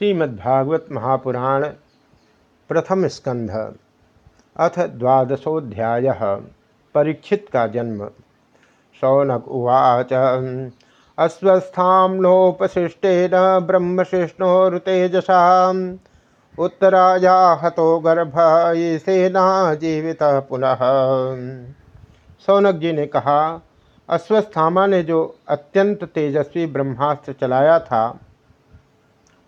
श्रीमद्भागवत महापुराण प्रथम स्कंध। अथ द्वादशोध्याय परीक्षित का जन्म। शौनक उवाच। अस्वस्थानोपशिष्टेन ब्रह्मशिष्णोरुतेजसा। उत्तराया हतो गर्भ ये सेना जीवित पुनः। सौनक जी ने कहा अश्वस्थामा ने जो अत्यंत तेजस्वी ब्रह्मास्त्र चलाया था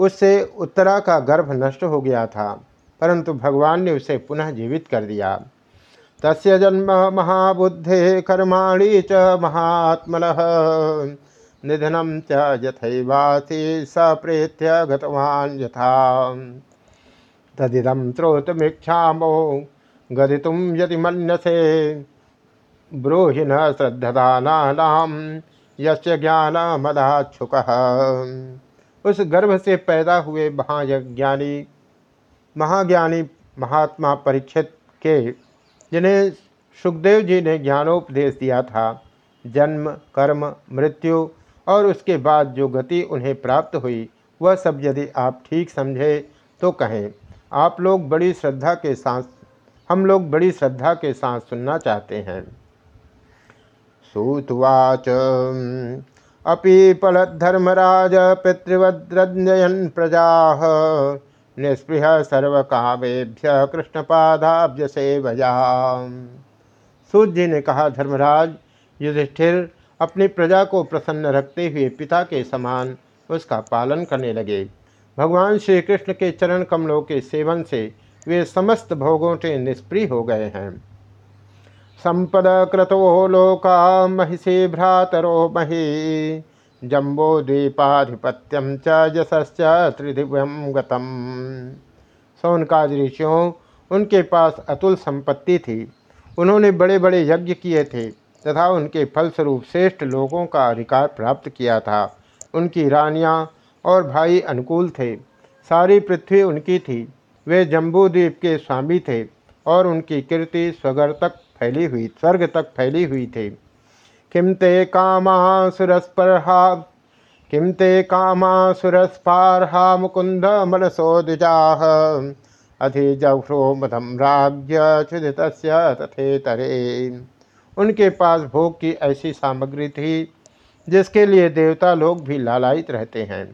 उससे उत्तरा का गर्भ नष्ट हो गया था, परंतु भगवान ने उसे पुनः जीवित कर दिया। तस्य जन्म महाबुद्धे कर्माणी च महात्मन। निधनम च यथैवासी स प्रेत्य गतवान यथा। तदिदम श्रोतमीक्षामो गदितुम यदि मनसे ब्रूहि न श्रद्धानाम यस्य ज्ञान मदाच्छुक उस गर्भ से पैदा हुए महाज्ञानी महाज्ञानी महात्मा परीक्षित के, जिन्हें सुखदेव जी ने ज्ञानोपदेश दिया था, जन्म, कर्म, मृत्यु और उसके बाद जो गति उन्हें प्राप्त हुई, वह सब यदि आप ठीक समझे तो कहें, आप लोग बड़ी श्रद्धा के साथ, हम लोग बड़ी श्रद्धा के साथ सुनना चाहते हैं। सूतवाच अपीपलधर्मराज पितृवद्रजयन प्रजा। निस्पृह सर्वकामेभ्य कृष्णपादाब्ज सेवया सूत जी ने कहा, धर्मराज, युधिष्ठिर अपनी प्रजा को प्रसन्न रखते हुए पिता के समान उसका पालन करने लगे। भगवान श्री कृष्ण के चरण कमलों के सेवन से वे समस्त भोगों से निष्प्रिय हो गए हैं। संपद क्रतो लोका महिषी भ्रातरो मही। जम्बो द्वीपाधिपत्यम च यशश्च त्रिदिव्यम गतम। सौनकाद ऋषियों उनके पास अतुल संपत्ति थी। उन्होंने बड़े बड़े यज्ञ किए थे, तथा उनके फलस्वरूप श्रेष्ठ लोगों का अधिकार प्राप्त किया था। उनकी रानियाँ और भाई अनुकूल थे। सारी पृथ्वी उनकी थी। वे जम्बूद्वीप के स्वामी थे और उनकी कीर्ति स्वगर तक फैली हुई, स्वर्ग तक फैली हुई थी। किम ते कामा सुरस्पर्हा किम ते कामा सुरस्पारहा मुकुंद मनसो द्विजाह अधिजह्रो मधम राज्य क्षुदित तथे तरे उनके पास भोग की ऐसी सामग्री थी, जिसके लिए देवता लोग भी लालायित रहते हैं।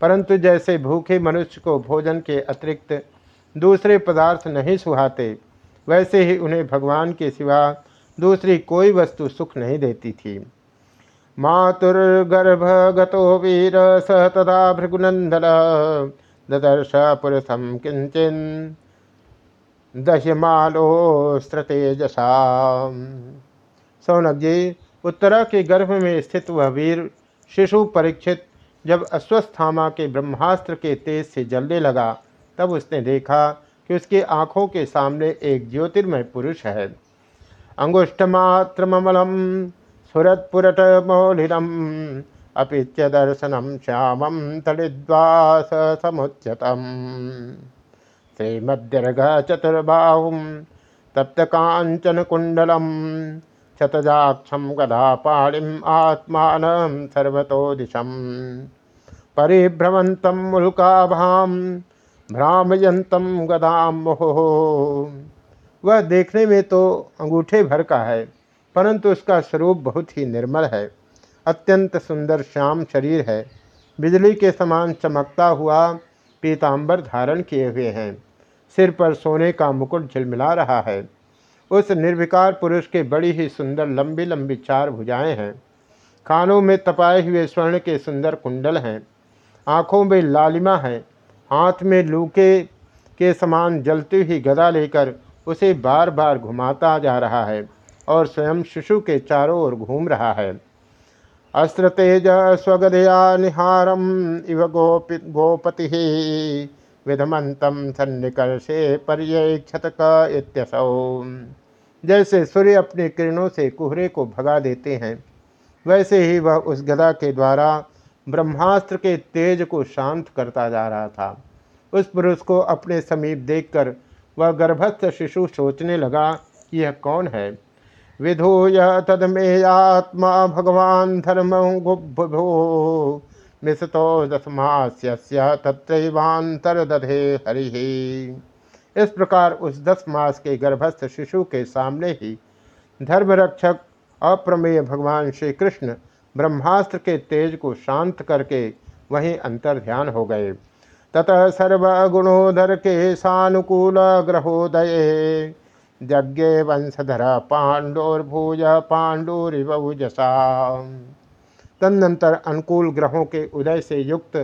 परंतु जैसे भूखे मनुष्य को भोजन के अतिरिक्त दूसरे पदार्थ नहीं सुहाते वैसे ही उन्हें भगवान के सिवा दूसरी कोई वस्तु सुख नहीं देती थी। मातुर्गर्भ गतो वीर स तदा भृगुनंदन ददर्श पुरुषम किंचन दह्यमालोस्त्रतेजसा। सौनक जी, उत्तरा के गर्भ में स्थित वह वीर शिशु परीक्षित जब अश्वस्थामा के ब्रह्मास्त्र के तेज से जलने लगा, तब उसने देखा कि उसकी आँखों के सामने एक ज्योतिर्मय पुरुष है। अंगुष्ठमात्रमलम सुरत्पुरट मौलिनम अपिच्य दर्शनम श्यामम तलिद्वास समुच्यतम श्रीमद्यर्घ चतुर्बाहुम तप्त कांचन कुंडलम शतजाक्षम गदापाणिम आत्मान सर्वतो दिशम परिभ्रमंतम मुल्काभाम भ्रामयंतम गदाम मोह। वह देखने में तो अंगूठे भर का है, परंतु उसका स्वरूप बहुत ही निर्मल है। अत्यंत सुंदर श्याम शरीर है। बिजली के समान चमकता हुआ पीताम्बर धारण किए हुए हैं। सिर पर सोने का मुकुट झिलमिला रहा है। उस निर्विकार पुरुष के बड़ी ही सुंदर लंबी लंबी चार भुजाएँ हैं। कानों में तपाए हुए स्वर्ण के सुंदर कुंडल हैं। आँखों में लालिमा है। हाथ में लूके के समान जलती हुई गदा लेकर उसे बार बार घुमाता जा रहा है और स्वयं शिशु के चारों ओर घूम रहा है। अस्त्र तेज स्वगदया निहारम इव गोपि, गोपति विधमंतम सन्निकर्षे पर्यक्षत इत्यसौ। जैसे सूर्य अपने किरणों से कुहरे को भगा देते हैं, वैसे ही वह उस गदा के द्वारा ब्रह्मास्त्र के तेज को शांत करता जा रहा था। उस पुरुष को अपने समीप देखकर वह गर्भस्थ शिशु सोचने लगा कि यह कौन है। विधूय तदमेयात्मा भगवान धर्म गुभो मिसतो दसमास्य तत्रैवांतर दधे हरि। इस प्रकार उस दस मास के गर्भस्थ शिशु के सामने ही धर्मरक्षक अप्रमेय भगवान श्री कृष्ण ब्रह्मास्त्र के तेज को शांत करके वहीं अंतर ध्यान हो गए। ततः सर्वगुणोदर के सानुकूल ग्रहोदय। यज्ञ वंशधर पांडोर्भुज पांडुरिवजसा। तदनंतर अनुकूल ग्रहों के उदय से युक्त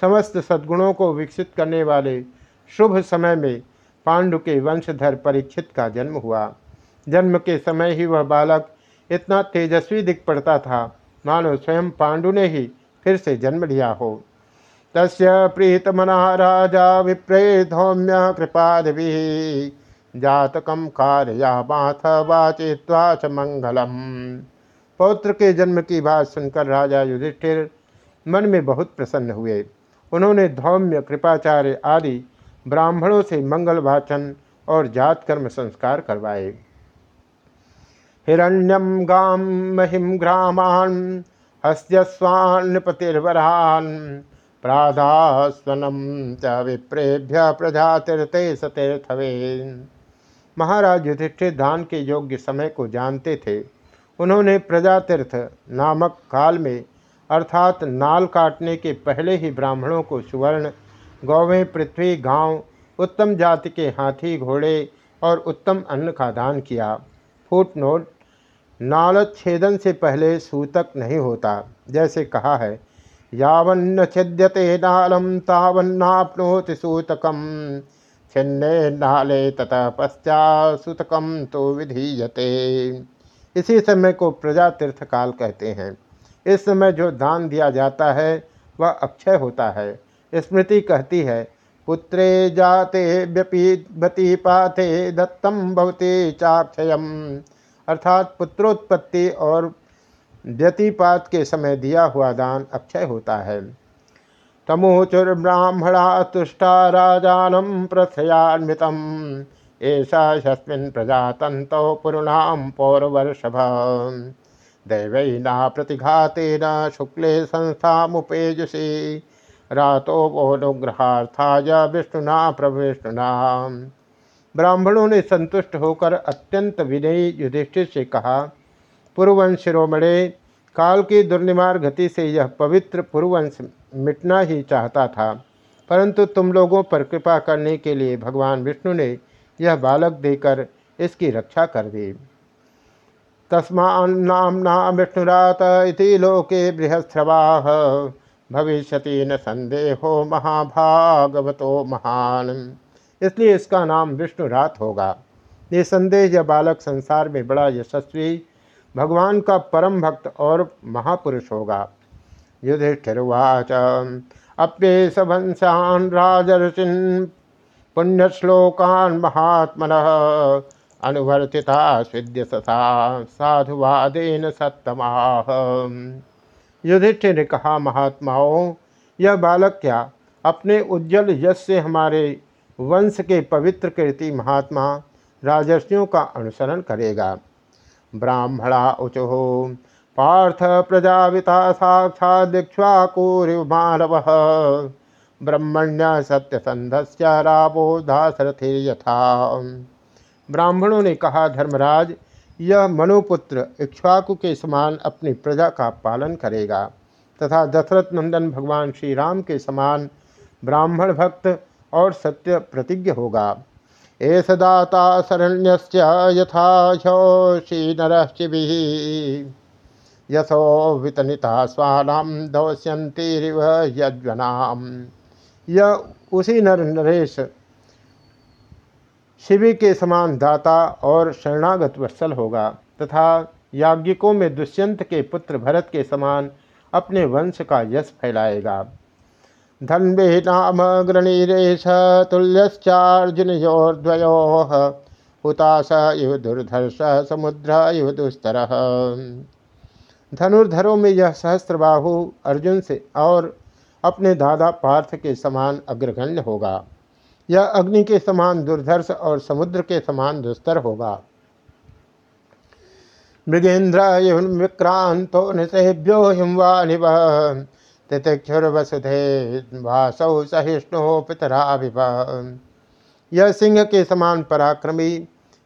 समस्त सद्गुणों को विकसित करने वाले शुभ समय में पांडु के वंशधर परीक्षित का जन्म हुआ। जन्म के समय ही वह बालक इतना तेजस्वी दिख पड़ता था मानो स्वयं पांडु ने ही फिर से जन्म लिया हो। तस् प्रीतमना राजा विप्रे धौम्य कृपादि जातकम कारयामाथ वाचित्वा मंगलम। पौत्र के जन्म की बात सुनकर राजा युधिष्ठिर मन में बहुत प्रसन्न हुए। उन्होंने धौम्य कृपाचार्य आदि ब्राह्मणों से मंगल वाचन और जात कर्म संस्कार करवाए। हिरण्यम गाम महिम ग्रामान हस्यस्वान्नपतिर्वरान प्राधास्वनम च विप्रेभ्य प्रजातीर्थे सतीर्थवे महाराज युधिष्ठिर दान के योग्य समय को जानते थे। उन्होंने प्रजातीर्थ नामक काल में, अर्थात नाल काटने के पहले ही ब्राह्मणों को सुवर्ण, गौवें, पृथ्वी, गाँव, उत्तम जाति के हाथी, घोड़े और उत्तम अन्न का दान किया। फुट नोट नाल छेदन से पहले सूतक नहीं होता। जैसे कहा है, यावन्न छिद्यते नालम तावन्नाप्नोति सूतकम। छिन्ने नाले तथा पश्चात सूतकम तो विधीयते। इसी समय को प्रजा तीर्थ काल कहते हैं। इस समय जो दान दिया जाता है, वह अक्षय होता है। स्मृति कहती है, पुत्रे जाते व्यपीबती पाथे दत्तम भवते चाक्षय अर्थात पुत्रोत्पत्ति और व्यतिपात के समय दिया हुआ दान अक्षय होता है। तमोचुर्ब्राह्मणा तुष्टा राजानम प्रथयान्वित ऐसा यस्मिन् प्रजातंतो पुरुणाम पौरवर्षभ। दैवैना प्रतिघातेन शुक्ले संस्था मुपेजुषी रातो अनुग्रहार्थाय विष्णुना प्रविष्णुना ब्राह्मणों ने संतुष्ट होकर अत्यंत विनयी युधिष्ठिर से कहा पुरुवंश शिरोमणे काल की दुर्निमार गति से यह पवित्र पुरुवंश मिटना ही चाहता था, परंतु तुम लोगों पर कृपा करने के लिए भगवान विष्णु ने यह बालक देकर इसकी रक्षा कर दी। तस्मान्नाम्ना विष्णुरात इति लोके बृहस्रवाह, भविष्यति न संदेहो महाभागवतो महान। इसलिए इसका नाम विष्णु रात होगा। ये संदेह यह बालक संसार में बड़ा यशस्वी, भगवान का परम भक्त और महापुरुष होगा। युधिष्ठिर्वाच अप्येष वंशान राजर्षिन पुण्यश्लोकान महात्मन अनुवर्तिता स्विद्य सथा साधुवादेन सत्तमा। युधिष्ठिर ने कहा, महात्माओं, यह बालक क्या? अपने उज्जवल यश से हमारे वंश के पवित्र कीर्ति महात्मा राजर्षियों का अनुसरण करेगा। ब्राह्मणा उचो, पार्थ प्रजाविता साक्षात मानव। ब्रह्मण्य सत्यसंधस्य रावो दासरथे यथा। ब्राह्मणों ने कहा, धर्मराज, यह मनुपुत्र इक्ष्वाकु के समान अपनी प्रजा का पालन करेगा तथा दशरथ नंदन भगवान श्री राम के समान ब्राह्मण भक्त और सत्य प्रतिज्ञ होगा। एस दाता शरण्य यथा श्री नरशिवि यशो वितनिता स्वानाम दौश्यंतीरिव यज्वनाम। यह उसी नर नरेश शिवि के समान दाता और शरणागत वत्सल होगा तथा याज्ञिकों में दुष्यंत के पुत्र भरत के समान अपने वंश का यश फैलाएगा। धन्वे नाम गृणीरेश तुल्यश्चार्जुन योर्द्वयो हुताश इव दुर्धर्ष समुद्र इव दुस्तर। धनुर्धरों में यह सहस्त्रबाहु अर्जुन से और अपने दादा पार्थ के समान अग्रगण्य होगा। यह अग्नि के समान दुर्धर्ष और समुद्र के समान दुस्तर होगा। मृगेन्द्र विक्रांतो निषेभ्यो हिमवा तितिक्षुर्वसुधे वासौ सहिष्णु पितरा यह सिंह के समान पराक्रमी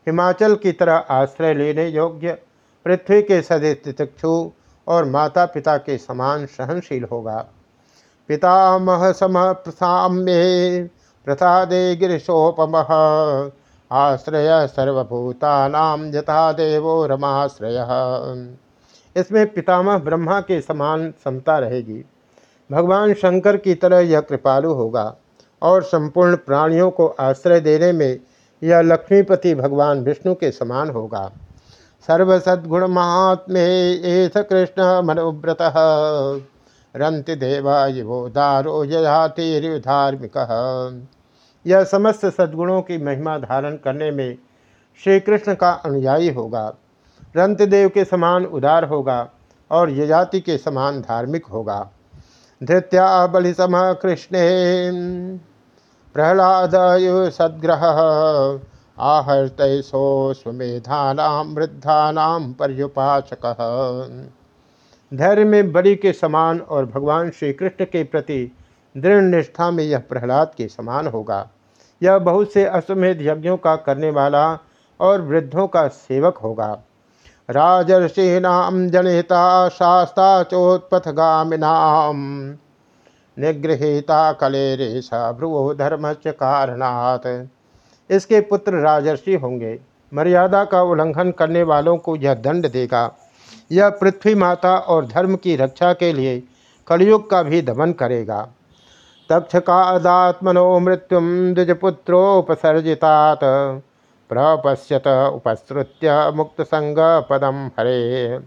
हिमाचल की तरह आश्रय लेने योग्य पृथ्वी के सदे तितिक्षु और माता पिता के समान सहनशील होगा। पितामह सम प्रसाम्ये प्रसादे गिरीशोपम आश्रय सर्वभूतानाम यथा देवो रमाश्रय। इसमें पितामह ब्रह्मा के समान समता रहेगी। भगवान शंकर की तरह यह कृपालु होगा और संपूर्ण प्राणियों को आश्रय देने में यह लक्ष्मीपति भगवान विष्णु के समान होगा। सर्वसद्गुण महात्मे एस कृष्ण मनोव्रत। रंति देवा युवो दारो धार्मिक यह समस्त सद्गुणों की महिमा धारण करने में श्री कृष्ण का अनुयायी होगा। रंतदेव के समान उदार होगा और यजाति के समान धार्मिक होगा। धृत्या बलि सम कृष्ण प्रहलाद सद्ग्रह आहर्तसो स्वमेधानाम वृद्धानाम पर्युपाचक धैर्य में बलि के समान और भगवान श्री कृष्ण के प्रति दृढ़ निष्ठा में यह प्रहलाद के समान होगा। यह बहुत से अश्वमेध यज्ञों का करने वाला और वृद्धों का सेवक होगा। राजर्षीणाम जनहिता शास्ता चोत्पथगामिनाम। निगृहिता कले कलेरेशा भ्रुवो धर्म कारणात्। इसके पुत्र राजर्षि होंगे। मर्यादा का उल्लंघन करने वालों को यह दंड देगा। यह पृथ्वी माता और धर्म की रक्षा के लिए कलयुग का भी दमन करेगा। तक्ष तक्षकादात्मनो मृत्युम द्विजपुत्रोपसर्जितात। प्रपश्यत उपसृत्य मुक्त संग पदम हरे।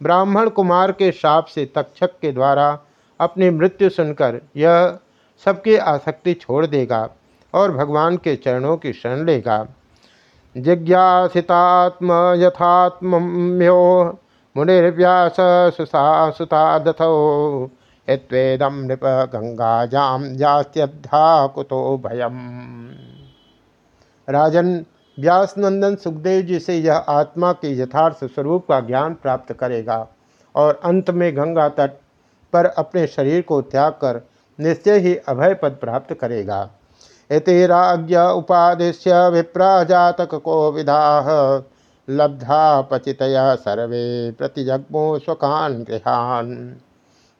ब्राह्मण कुमार के शाप से तक्षक के द्वारा अपनी मृत्यु सुनकर यह सबकी आसक्ति छोड़ देगा और भगवान के चरणों की शरण लेगा। जिज्ञासितात्म यथात्म्यो मुनिर्व्यास सुसा सुता दथो यत्वेदम नृप गंगाजाम जास्यब्धा कुतो भयम। राजन व्यासनंदन सुखदेव जी से यह आत्मा के यथार्थ स्वरूप का ज्ञान प्राप्त करेगा और अंत में गंगा तट पर अपने शरीर को त्याग कर निश्चय ही अभय पद प्राप्त करेगा। इति राज्ञ उपादिश्य विप्राजातक को विधा लब्धा पचितया सर्वे प्रतिजग्मो स्वकान गृहान।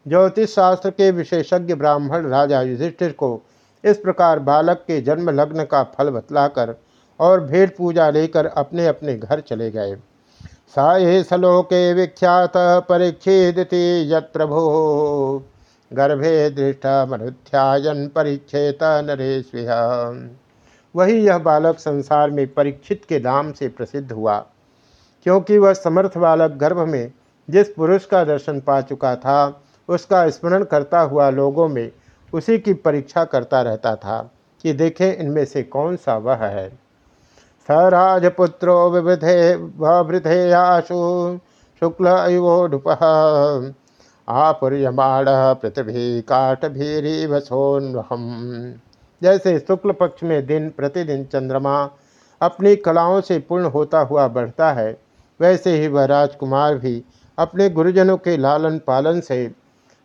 ज्योतिष शास्त्र के विशेषज्ञ ब्राह्मण राजा युधिष्ठिर को इस प्रकार बालक के जन्म लग्न का फल बतलाकर और भेंट पूजा लेकर अपने अपने घर चले गए। सा ये सलोके विख्यात परीक्षेदति प्रभो गर्भे दृष्ट मनुध्यायन परीक्षेत नरेश वही यह बालक संसार में परीक्षित के नाम से प्रसिद्ध हुआ, क्योंकि वह समर्थ बालक गर्भ में जिस पुरुष का दर्शन पा चुका था, उसका स्मरण करता हुआ लोगों में उसी की परीक्षा करता रहता था कि देखें इनमें से कौन सा वह है। स राजपुत्रो विवृधे वृधेयाशु शुक्ल अयोढुप आपुर्यमाण पृथ्वी काटभीरी वसोन्वहम जैसे शुक्ल पक्ष में दिन प्रतिदिन चंद्रमा अपनी कलाओं से पूर्ण होता हुआ बढ़ता है, वैसे ही वह राजकुमार भी अपने गुरुजनों के लालन पालन से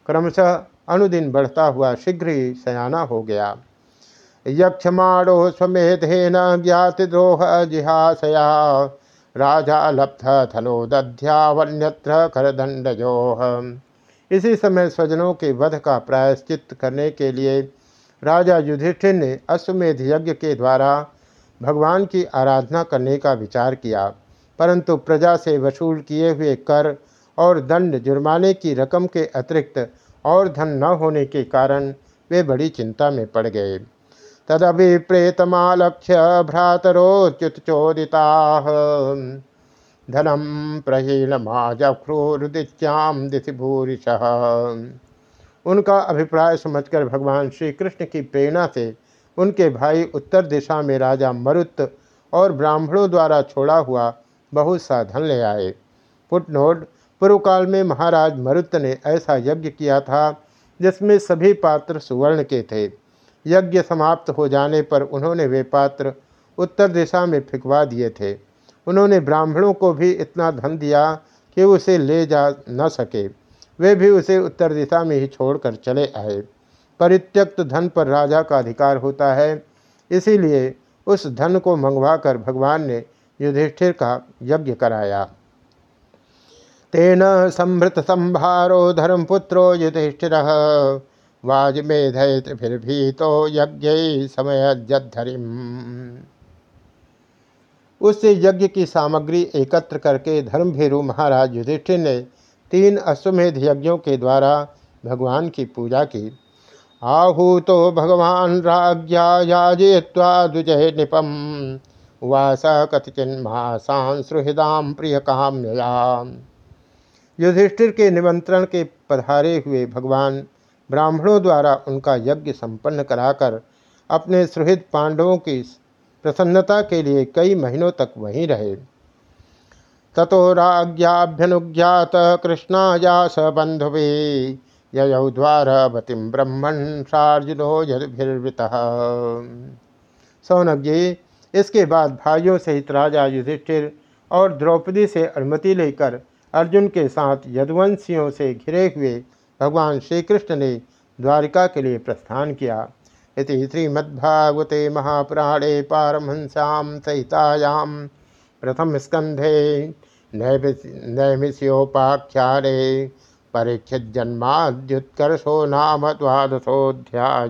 क्रमशः अनुदिन बढ़ता हुआ शीघ्र ही सयाना हो गया। यक्षमाणो स्वमेधेन ज्ञातिद्रोह जिहासया। राजा लब्ध थलो दध्यावन्यत्र करदंडजो इसी समय स्वजनों के वध का प्रायश्चित करने के लिए राजा युधिष्ठिर ने अश्वमेध यज्ञ के द्वारा भगवान की आराधना करने का विचार किया, परंतु प्रजा से वसूल किए हुए कर और दंड जुर्माने की रकम के अतिरिक्त और धन न होने के कारण वे बड़ी चिंता में पड़ गए। तदभिप्रेतमालक्ष्य भ्रातरोच्युत चोदिता धनम प्रहीलमाजक्रूरुदित्याम दिशि भूरिश उनका अभिप्राय समझकर भगवान श्री कृष्ण की प्रेरणा से उनके भाई उत्तर दिशा में राजा मरुत और ब्राह्मणों द्वारा छोड़ा हुआ बहुत सा धन ले आए। फुटनोट पूर्व काल में महाराज मरुत ने ऐसा यज्ञ किया था जिसमें सभी पात्र सुवर्ण के थे। यज्ञ समाप्त हो जाने पर उन्होंने वे पात्र उत्तर दिशा में फिकवा दिए थे। उन्होंने ब्राह्मणों को भी इतना धन दिया कि उसे ले जा न सके। वे भी उसे उत्तर दिशा में ही छोड़कर चले आए। परित्यक्त धन पर राजा का अधिकार होता है। इसीलिए उस धन को मंगवाकर भगवान ने युधिष्ठिर का यज्ञ कराया। तेन संभृत संभारो धर्मपुत्रो युधिष्ठिर तो यज्ञ समय जद्धरिम उससे यज्ञ की सामग्री एकत्र करके धर्म धर्मभीरु महाराज युधिष्ठिर ने तीन अश्वमेध यज्ञों के द्वारा भगवान की पूजा की। आहूतो भगवान राज्ञा याजय्वा दुजय निपम। वास कथिचिन्मासांसुहृदाम प्रिय काम्ययाम युधिष्ठिर के निमंत्रण के पधारे हुए भगवान ब्राह्मणों द्वारा उनका यज्ञ संपन्न कराकर अपने सुहृद पांडवों की प्रसन्नता के लिए कई महीनों तक वहीं रहे। ततो राज्ञाभ्यनुज्ञात कृष्णाया स बंधुवे, ययौ द्वारवतीम ब्रह्मण सार्जुनो यदभिर्वृत। सौनक जी, इसके बाद भाइयों सहित राजा युधिष्ठिर और द्रौपदी से अनुमति लेकर अर्जुन के साथ यदुवंशियों से घिरे हुए भगवान श्री कृष्ण ने द्वारिका के लिए प्रस्थान किया। इति श्रीमद्भागवते महापुराणे पारमहंस्याम सहितायाम प्रथम स्कंधे नैमिष्योपाख्याने परीक्षित जन्माद्युत्कर्षो नाम द्वादशोध्याय